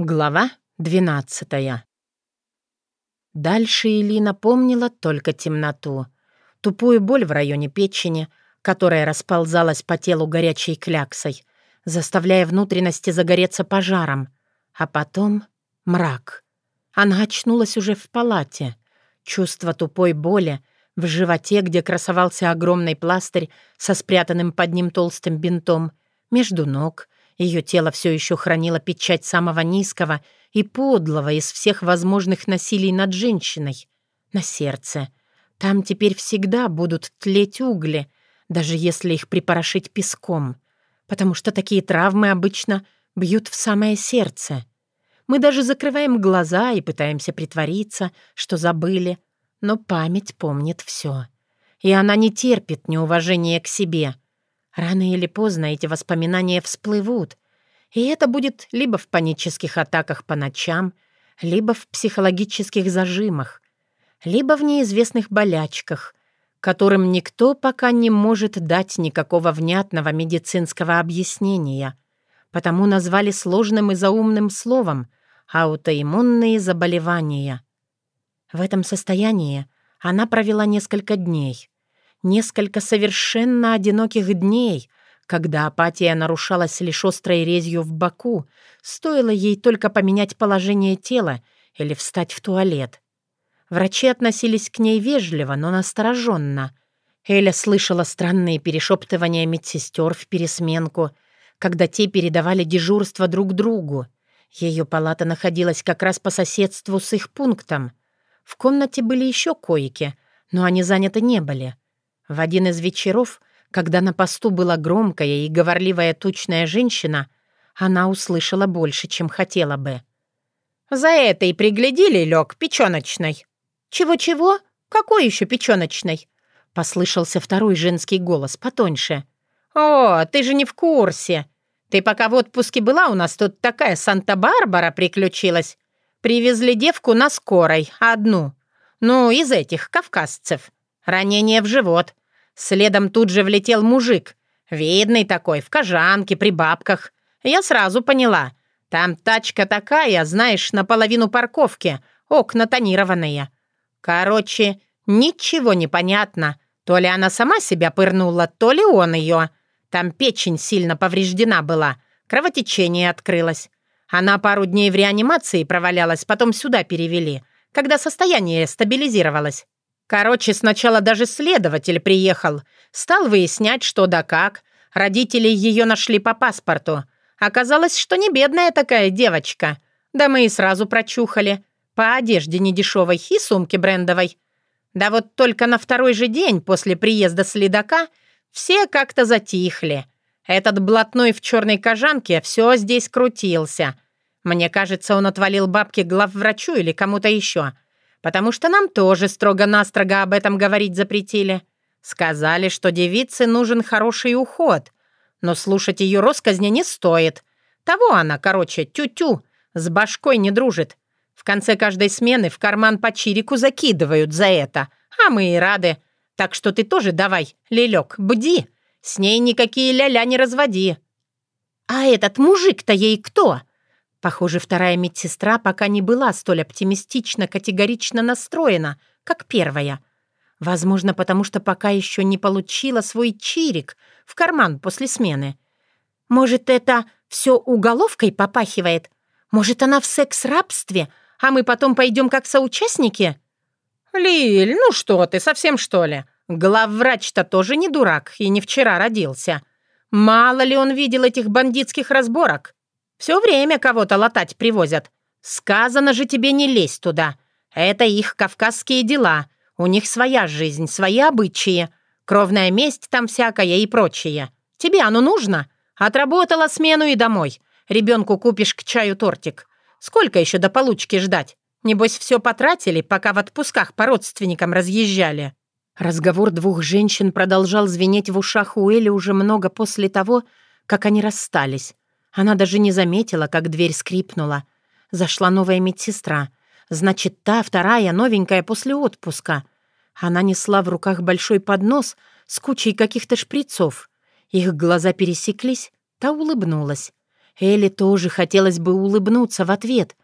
Глава двенадцатая. Дальше Элина помнила только темноту, тупую боль в районе печени, которая расползалась по телу горячей кляксой, заставляя внутренности загореться пожаром, а потом мрак. Она очнулась уже в палате. Чувство тупой боли в животе, где красовался огромный пластырь со спрятанным под ним толстым бинтом, между ног — ее тело все еще хранило печать самого низкого и подлого из всех возможных насилий над женщиной. На сердце. Там теперь всегда будут тлеть угли, даже если их припорошить песком, потому что такие травмы обычно бьют в самое сердце. Мы даже закрываем глаза и пытаемся притвориться, что забыли, но память помнит все. И она не терпит неуважения к себе — Рано или поздно эти воспоминания всплывут, и это будет либо в панических атаках по ночам, либо в психологических зажимах, либо в неизвестных болячках, которым никто пока не может дать никакого внятного медицинского объяснения, потому назвали сложным и заумным словом аутоиммунные заболевания. В этом состоянии она провела несколько дней — несколько совершенно одиноких дней, когда апатия нарушалась лишь острой резью в боку, стоило ей только поменять положение тела или встать в туалет. Врачи относились к ней вежливо, но настороженно. Эля слышала странные перешептывания медсестер в пересменку, когда те передавали дежурство друг другу. Ее палата находилась как раз по соседству с их пунктом. В комнате были еще койки, но они заняты не были — в один из вечеров, когда на посту была громкая и говорливая тучная женщина, она услышала больше, чем хотела бы. «За это и приглядели, лег печёночной». «Чего-чего? Какой еще печёночной?» Послышался второй женский голос, потоньше. «О, ты же не в курсе. Ты пока в отпуске была, у нас тут такая Санта-Барбара приключилась. Привезли девку на скорой, одну. Ну, из этих, кавказцев. Ранение в живот. Следом тут же влетел мужик. Видный такой, в кожанке, при бабках. Я сразу поняла. Там тачка такая, знаешь, наполовину парковки. Окна тонированные. Короче, ничего не понятно. То ли она сама себя пырнула, то ли он ее. Там печень сильно повреждена была. Кровотечение открылось. Она пару дней в реанимации провалялась, потом сюда перевели, когда состояние стабилизировалось. Короче, сначала даже следователь приехал. Стал выяснять, что да как. Родители ее нашли по паспорту. Оказалось, что не бедная такая девочка. Да мы и сразу прочухали. По одежде недешевой и сумке брендовой. Да вот только на второй же день после приезда следака все как-то затихли. Этот блатной в черной кожанке все здесь крутился. Мне кажется, он отвалил бабки главврачу или кому-то еще потому что нам тоже строго-настрого об этом говорить запретили. Сказали, что девице нужен хороший уход, но слушать ее росказни не стоит. Того она, короче, тю-тю, с башкой не дружит. В конце каждой смены в карман по чирику закидывают за это, а мы и рады. Так что ты тоже давай, лелек, бди, с ней никакие ля-ля не разводи». «А этот мужик-то ей кто?» Похоже, вторая медсестра пока не была столь оптимистично категорично настроена, как первая. Возможно, потому что пока еще не получила свой чирик в карман после смены. Может, это все уголовкой попахивает? Может, она в секс-рабстве, а мы потом пойдем как соучастники? «Лиль, ну что ты, совсем что ли? Главврач-то тоже не дурак и не вчера родился. Мало ли он видел этих бандитских разборок. Все время кого-то латать привозят. Сказано же тебе не лезь туда. Это их кавказские дела. У них своя жизнь, свои обычаи. Кровная месть там всякая и прочее. Тебе оно нужно? Отработала смену и домой. Ребенку купишь к чаю тортик. Сколько еще до получки ждать? Небось, все потратили, пока в отпусках по родственникам разъезжали». Разговор двух женщин продолжал звенеть в ушах у Эли уже много после того, как они расстались. Она даже не заметила, как дверь скрипнула. Зашла новая медсестра. Значит, та вторая, новенькая после отпуска. Она несла в руках большой поднос с кучей каких-то шприцов. Их глаза пересеклись, та улыбнулась. Элли тоже хотелось бы улыбнуться в ответ,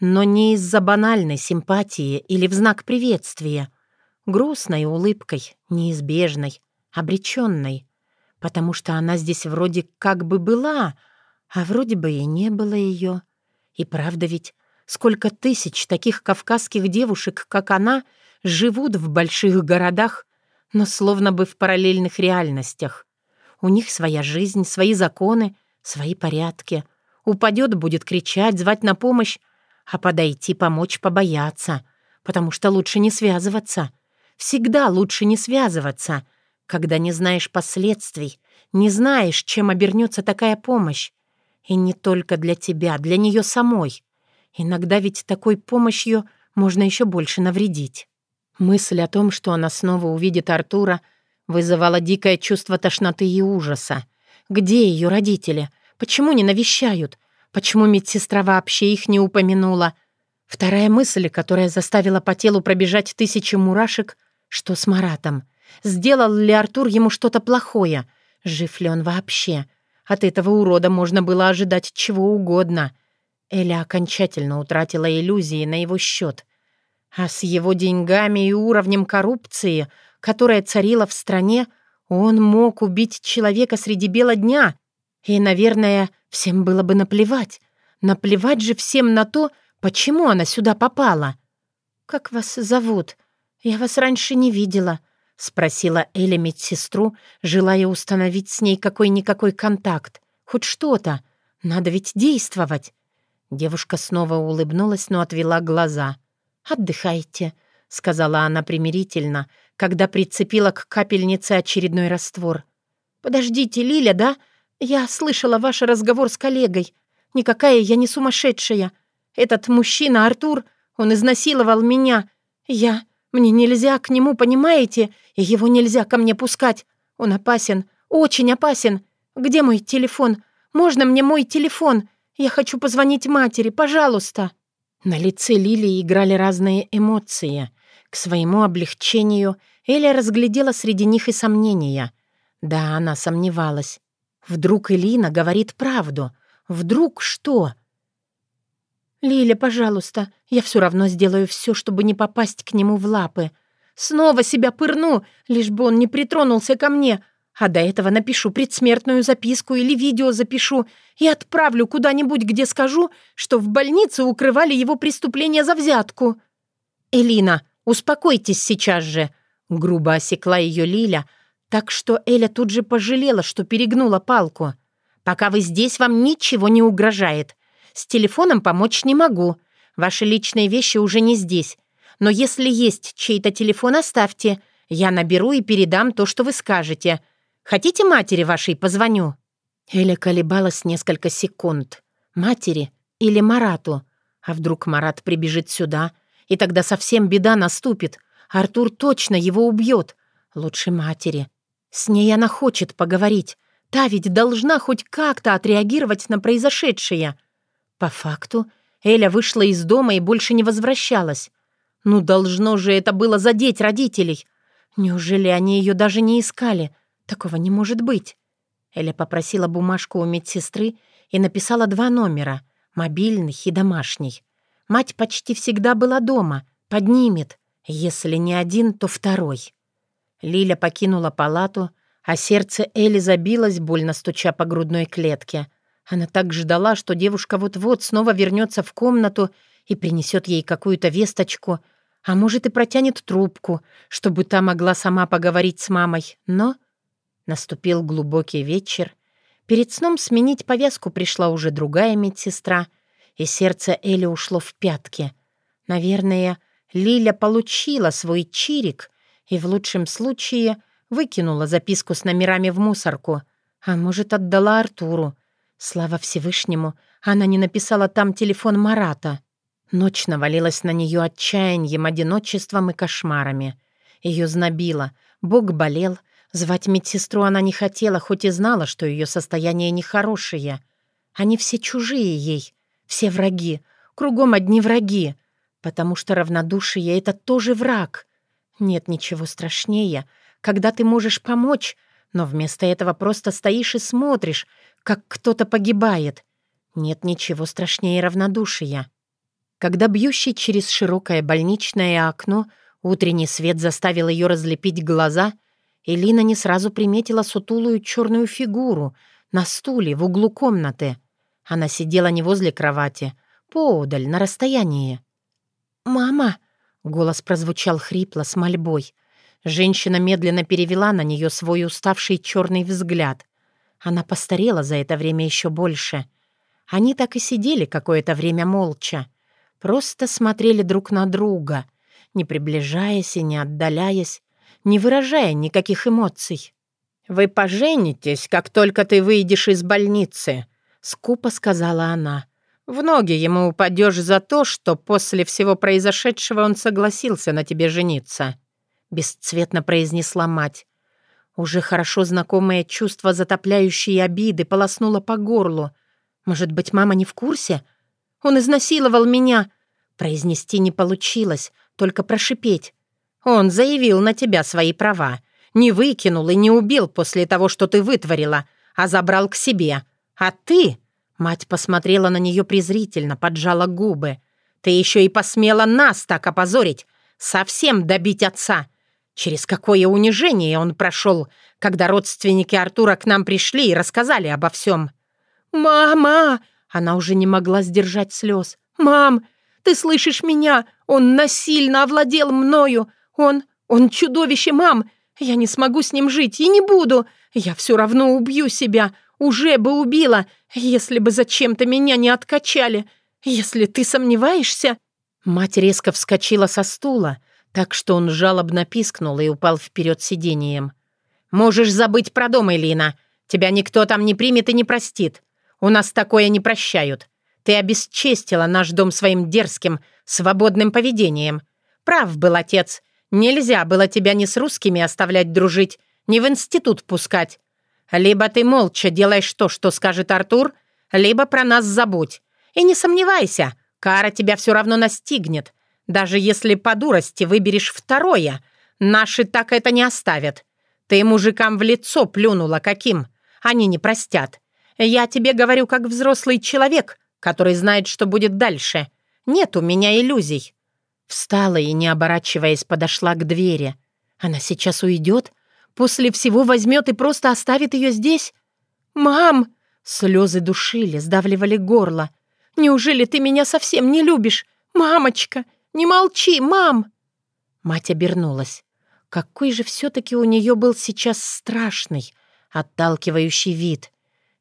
но не из-за банальной симпатии или в знак приветствия. Грустной улыбкой, неизбежной, обреченной. Потому что она здесь вроде как бы была, а вроде бы и не было ее. И правда ведь, сколько тысяч таких кавказских девушек, как она, живут в больших городах, но словно бы в параллельных реальностях. У них своя жизнь, свои законы, свои порядки. Упадет, будет кричать, звать на помощь, а подойти, помочь, побояться, потому что лучше не связываться. Всегда лучше не связываться, когда не знаешь последствий, не знаешь, чем обернется такая помощь. И не только для тебя, для нее самой. Иногда ведь такой помощью можно еще больше навредить. Мысль о том, что она снова увидит Артура, вызывала дикое чувство тошноты и ужаса. Где ее родители? Почему не навещают? Почему медсестра вообще их не упомянула? Вторая мысль, которая заставила по телу пробежать тысячи мурашек, что с Маратом? Сделал ли Артур ему что-то плохое? Жив ли он вообще? От этого урода можно было ожидать чего угодно. Эля окончательно утратила иллюзии на его счет. А с его деньгами и уровнем коррупции, которая царила в стране, он мог убить человека среди бела дня. И, наверное, всем было бы наплевать. Наплевать же всем на то, почему она сюда попала. «Как вас зовут? Я вас раньше не видела», — спросила Эля медсестру, желая установить с ней какой-никакой контакт. «Хоть что-то. Надо ведь действовать». Девушка снова улыбнулась, но отвела глаза. «Отдыхайте», — сказала она примирительно, когда прицепила к капельнице очередной раствор. «Подождите, Лиля, да? Я слышала ваш разговор с коллегой. Никакая я не сумасшедшая. Этот мужчина, Артур, он изнасиловал меня. Я... Мне нельзя к нему, понимаете? И его нельзя ко мне пускать. Он опасен, очень опасен. Где мой телефон? Можно мне мой телефон? Я хочу позвонить матери, пожалуйста». На лице Лилии играли разные эмоции. К своему облегчению Эля разглядела среди них и сомнения. Да, она сомневалась. Вдруг Элина говорит правду? Вдруг что? «Лиля, пожалуйста, я все равно сделаю все, чтобы не попасть к нему в лапы. Снова себя пырну, лишь бы он не притронулся ко мне, а до этого напишу предсмертную записку или видео запишу и отправлю куда-нибудь, где скажу, что в больнице укрывали его преступление за взятку». «Элина, успокойтесь сейчас же», — грубо осекла ее Лиля, так что Эля тут же пожалела, что перегнула палку. «Пока вы здесь, вам ничего не угрожает. С телефоном помочь не могу. Ваши личные вещи уже не здесь. Но если есть чей-то телефон, оставьте. Я наберу и передам то, что вы скажете. Хотите матери вашей позвоню?» Эля колебалась несколько секунд. Матери или Марату? А вдруг Марат прибежит сюда, и тогда совсем беда наступит. Артур точно его убьет. Лучше матери. С ней она хочет поговорить. Та ведь должна хоть как-то отреагировать на произошедшее. По факту Эля вышла из дома и больше не возвращалась. Ну, должно же это было задеть родителей. Неужели они ее даже не искали? Такого не может быть. Эля попросила бумажку у медсестры и написала два номера — мобильный и домашний. Мать почти всегда была дома, поднимет. Если не один, то второй. Лиля покинула палату, а сердце Эли забилось, больно стуча по грудной клетке. Она так ждала, что девушка вот-вот снова вернется в комнату и принесет ей какую-то весточку, а может и протянет трубку, чтобы та могла сама поговорить с мамой. Но Наступил глубокий вечер. Перед сном сменить повязку пришла уже другая медсестра, и сердце Эли ушло в пятки. Наверное, Лиля получила свой чирик и в лучшем случае выкинула записку с номерами в мусорку, а может, отдала Артуру. Слава Всевышнему, она не написала там телефон Марата. Ночь навалилась на нее отчаянием, одиночеством и кошмарами. Ее знобило, бог болел, Звать медсестру она не хотела, хоть и знала, что ее состояние нехорошее. Они все чужие ей, все враги, кругом одни враги, потому что равнодушие — это тоже враг. Нет ничего страшнее, когда ты можешь помочь, но вместо этого просто стоишь и смотришь, как кто-то погибает. Нет ничего страшнее равнодушия. Когда бьющий через широкое больничное окно утренний свет заставил ее разлепить глаза, Элина не сразу приметила сутулую черную фигуру на стуле в углу комнаты. Она сидела не возле кровати, поодаль, на расстоянии. «Мама!» — голос прозвучал хрипло, с мольбой. Женщина медленно перевела на нее свой уставший черный взгляд. Она постарела за это время еще больше. Они так и сидели какое-то время молча. Просто смотрели друг на друга, не приближаясь и не отдаляясь, не выражая никаких эмоций. «Вы поженитесь, как только ты выйдешь из больницы», — скупо сказала она. «В ноги ему упадешь за то, что после всего произошедшего он согласился на тебе жениться», — бесцветно произнесла мать. Уже хорошо знакомое чувство затопляющей обиды полоснуло по горлу. «Может быть, мама не в курсе?» Он изнасиловал меня!» Произнести не получилось, только прошипеть. «Он заявил на тебя свои права. Не выкинул и не убил после того, что ты вытворила, а забрал к себе. А ты...» Мать посмотрела на нее презрительно, поджала губы. «Ты еще и посмела нас так опозорить, совсем добить отца. Через какое унижение он прошел, когда родственники Артура к нам пришли и рассказали обо всем». «Мама!» Она уже не могла сдержать слез. «Мам, ты слышишь меня? Он насильно овладел мною. Он... он чудовище, мам. Я не смогу с ним жить и не буду. Я все равно убью себя. Уже бы убила, если бы зачем-то меня не откачали. Если ты сомневаешься...» Мать резко вскочила со стула, так что он жалобно пискнул и упал вперед сиденьем. «Можешь забыть про дом, Элина. Тебя никто там не примет и не простит. У нас такое не прощают. Ты обесчестила наш дом своим дерзким, свободным поведением. Прав был отец. Нельзя было тебя ни с русскими оставлять дружить, ни в институт пускать. Либо ты молча делаешь то, что скажет Артур, либо про нас забудь. И не сомневайся, кара тебя все равно настигнет. Даже если по дурости выберешь второе, наши так это не оставят. Ты мужикам в лицо плюнула каким. Они не простят. Я тебе говорю как взрослый человек, который знает, что будет дальше. Нет у меня иллюзий». Встала и, не оборачиваясь, подошла к двери. Она сейчас уйдет? После всего возьмет и просто оставит ее здесь? «Мам!» Слезы душили, сдавливали горло. «Неужели ты меня совсем не любишь? Мамочка! Не молчи, мам!» Мать обернулась. Какой же все-таки у нее был сейчас страшный, отталкивающий вид.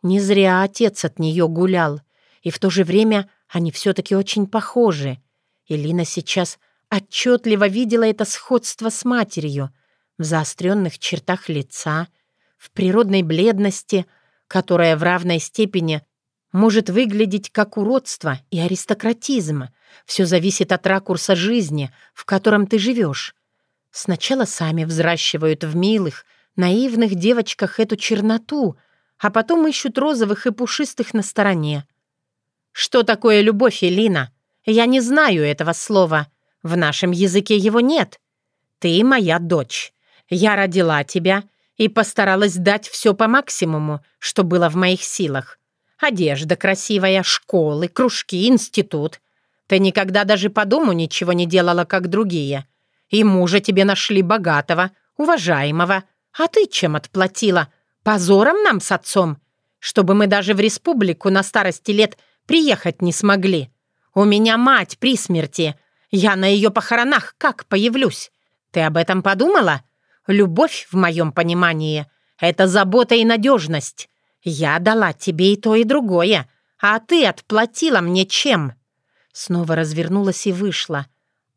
Не зря отец от нее гулял, и в то же время они все-таки очень похожи. Элина сейчас отчетливо видела это сходство с матерью в заостренных чертах лица, в природной бледности, которая в равной степени может выглядеть как уродство и аристократизм. Все зависит от ракурса жизни, в котором ты живешь. Сначала сами взращивают в милых, наивных девочках эту черноту — а потом ищут розовых и пушистых на стороне. Что такое любовь, Элина? Я не знаю этого слова. В нашем языке его нет. Ты моя дочь. Я родила тебя и постаралась дать все по максимуму, что было в моих силах. Одежда красивая, школы, кружки, институт. Ты никогда даже по дому ничего не делала, как другие. И мужа тебе нашли богатого, уважаемого. А ты чем отплатила? Позором нам с отцом, чтобы мы даже в республику на старости лет приехать не смогли. У меня мать при смерти. Я на ее похоронах как появлюсь? Ты об этом подумала? Любовь, в моем понимании, это забота и надежность. Я дала тебе и то, и другое, а ты отплатила мне чем?» Снова развернулась и вышла,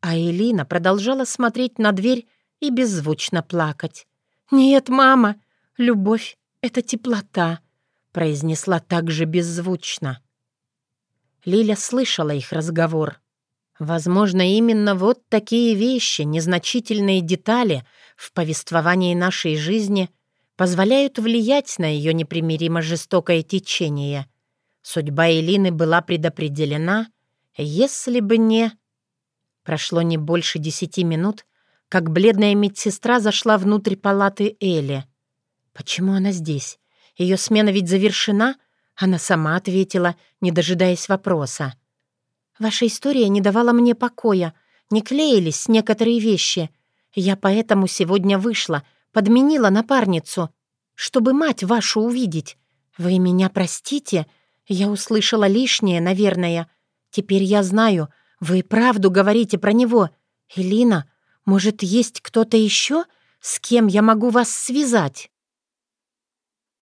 а Элина продолжала смотреть на дверь и беззвучно плакать. «Нет, мама, любовь «Это теплота», — произнесла так же беззвучно. Лиля слышала их разговор. Возможно, именно вот такие вещи, незначительные детали в повествовании нашей жизни позволяют влиять на ее непримиримо жестокое течение. Судьба Элины была предопределена, если бы не... Прошло не больше десяти минут, как бледная медсестра зашла внутрь палаты Эли — Почему она здесь? Ее смена ведь завершена? Она сама ответила, не дожидаясь вопроса. «Ваша история не давала мне покоя. Не клеились некоторые вещи. Я поэтому сегодня вышла, подменила напарницу, чтобы мать вашу увидеть. Вы меня простите? Я услышала лишнее, наверное. Теперь я знаю, вы правду говорите про него. Элина, может, есть кто-то еще, с кем я могу вас связать?»